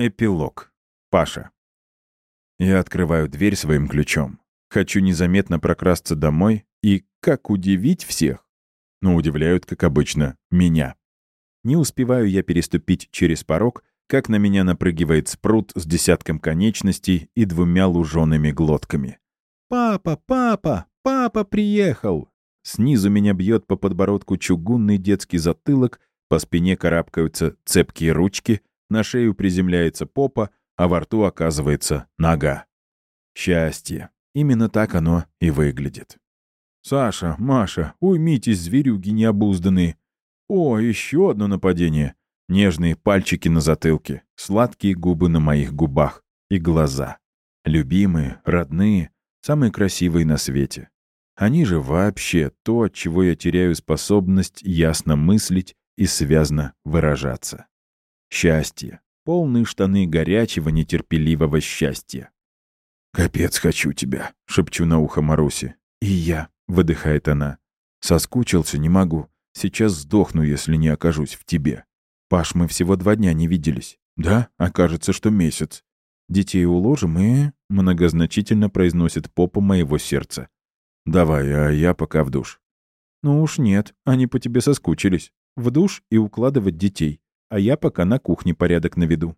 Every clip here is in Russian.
Эпилог. Паша. Я открываю дверь своим ключом. Хочу незаметно прокрасться домой и как удивить всех. Но удивляют, как обычно, меня. Не успеваю я переступить через порог, как на меня напрыгивает спрут с десятком конечностей и двумя лужеными глотками. «Папа, папа, папа приехал!» Снизу меня бьет по подбородку чугунный детский затылок, по спине карабкаются цепкие ручки — на шею приземляется попа, а во рту оказывается нога. Счастье. Именно так оно и выглядит. «Саша, Маша, уймитесь, зверюги необузданные!» «О, еще одно нападение!» Нежные пальчики на затылке, сладкие губы на моих губах и глаза. Любимые, родные, самые красивые на свете. Они же вообще то, от чего я теряю способность ясно мыслить и связно выражаться. Счастье. Полные штаны горячего, нетерпеливого счастья. «Капец хочу тебя», — шепчу на ухо Маруси. «И я», — выдыхает она. «Соскучился, не могу. Сейчас сдохну, если не окажусь в тебе. Паш, мы всего два дня не виделись. Да, окажется, что месяц. Детей уложим и...» — многозначительно произносит попа моего сердца. «Давай, а я пока в душ». «Ну уж нет, они по тебе соскучились. В душ и укладывать детей а я пока на кухне порядок наведу.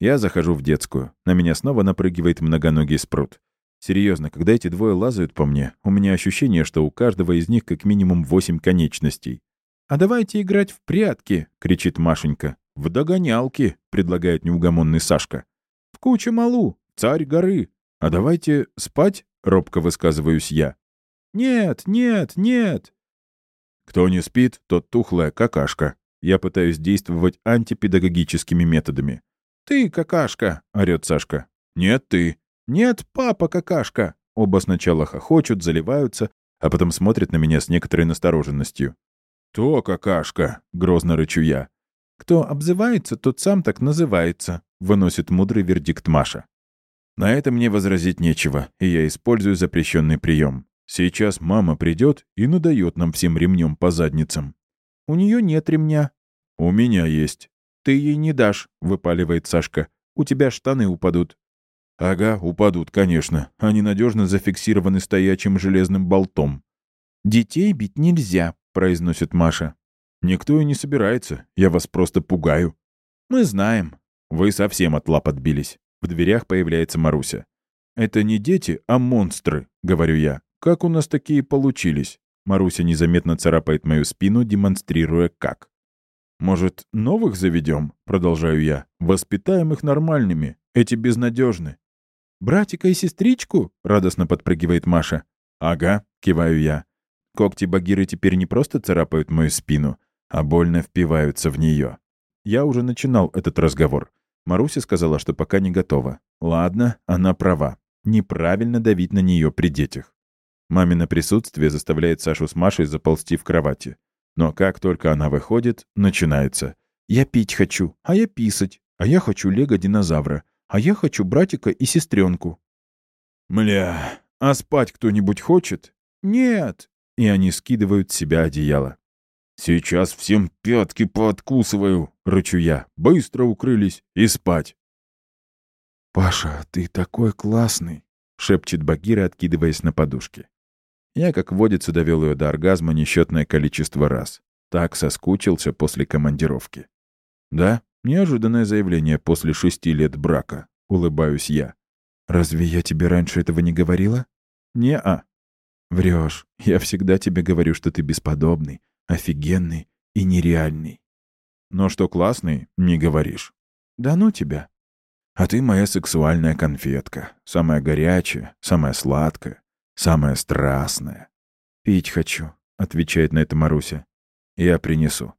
Я захожу в детскую. На меня снова напрыгивает многоногий спрут. Серьезно, когда эти двое лазают по мне, у меня ощущение, что у каждого из них как минимум восемь конечностей. «А давайте играть в прятки!» — кричит Машенька. «В догонялки!» — предлагает неугомонный Сашка. «В кучу малу! Царь горы! А давайте спать?» — робко высказываюсь я. «Нет, нет, нет!» «Кто не спит, тот тухлая какашка», я пытаюсь действовать антипедагогическими методами. «Ты какашка!» — орёт Сашка. «Нет, ты!» «Нет, папа какашка!» Оба сначала хохочут, заливаются, а потом смотрят на меня с некоторой настороженностью. «То какашка!» — грозно рычу я. «Кто обзывается, тот сам так называется», — выносит мудрый вердикт Маша. На это мне возразить нечего, и я использую запрещенный прием. Сейчас мама придет и надает нам всем ремнем по задницам. У нее нет ремня». «У меня есть». «Ты ей не дашь», — выпаливает Сашка. «У тебя штаны упадут». «Ага, упадут, конечно. Они надежно зафиксированы стоячим железным болтом». «Детей бить нельзя», — произносит Маша. «Никто и не собирается. Я вас просто пугаю». «Мы знаем». «Вы совсем от лап отбились». В дверях появляется Маруся. «Это не дети, а монстры», — говорю я. «Как у нас такие получились?» Маруся незаметно царапает мою спину, демонстрируя как. «Может, новых заведем?» — продолжаю я. «Воспитаем их нормальными. Эти безнадежны». «Братика и сестричку?» — радостно подпрыгивает Маша. «Ага», — киваю я. Когти Багиры теперь не просто царапают мою спину, а больно впиваются в нее. Я уже начинал этот разговор. Маруся сказала, что пока не готова. Ладно, она права. Неправильно давить на нее при детях. Мамино присутствие заставляет Сашу с Машей заползти в кровати. Но как только она выходит, начинается. «Я пить хочу, а я писать, а я хочу лего-динозавра, а я хочу братика и сестренку». «Мля, а спать кто-нибудь хочет?» «Нет!» И они скидывают с себя одеяло. «Сейчас всем пятки пооткусываю!» — рычу я. «Быстро укрылись и спать!» «Паша, ты такой классный!» — шепчет Багира, откидываясь на подушке. Я, как водится, довел ее до оргазма несчетное количество раз. Так соскучился после командировки. «Да, неожиданное заявление после шести лет брака», — улыбаюсь я. «Разве я тебе раньше этого не говорила?» «Не-а». Врешь. Я всегда тебе говорю, что ты бесподобный, офигенный и нереальный». «Но что классный, не говоришь». «Да ну тебя». «А ты моя сексуальная конфетка. Самая горячая, самая сладкая, Самое страстное. «Пить хочу», — отвечает на это Маруся. «Я принесу».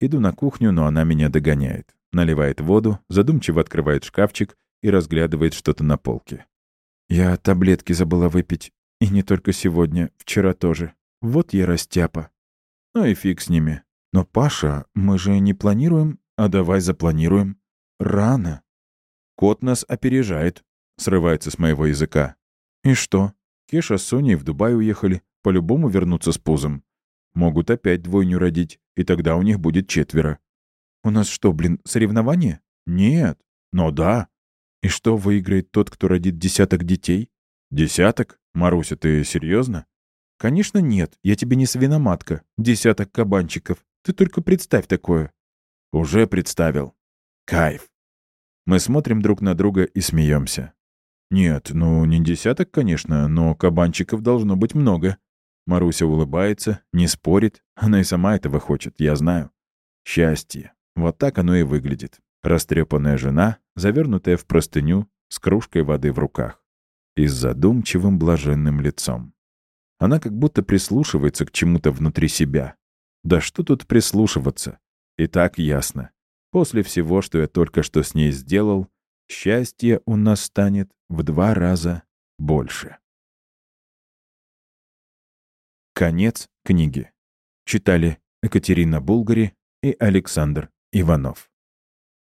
Иду на кухню, но она меня догоняет. Наливает воду, задумчиво открывает шкафчик и разглядывает что-то на полке. «Я таблетки забыла выпить. И не только сегодня, вчера тоже. Вот я растяпа. Ну и фиг с ними. Но, Паша, мы же не планируем, а давай запланируем. Рано». «Кот нас опережает», — срывается с моего языка. «И что? Кеша с Соней в Дубай уехали, по-любому вернуться с пузом. Могут опять двойню родить, и тогда у них будет четверо. У нас что, блин, соревнования? Нет. Но да. И что выиграет тот, кто родит десяток детей? Десяток? Маруся, ты серьезно? Конечно нет, я тебе не свиноматка. Десяток кабанчиков. Ты только представь такое. Уже представил. Кайф. Мы смотрим друг на друга и смеемся. «Нет, ну, не десяток, конечно, но кабанчиков должно быть много». Маруся улыбается, не спорит. Она и сама этого хочет, я знаю. Счастье. Вот так оно и выглядит. Растрепанная жена, завернутая в простыню, с кружкой воды в руках. И с задумчивым блаженным лицом. Она как будто прислушивается к чему-то внутри себя. Да что тут прислушиваться? И так ясно. После всего, что я только что с ней сделал, Счастье у нас станет в два раза больше. Конец книги. Читали Екатерина Булгари и Александр Иванов.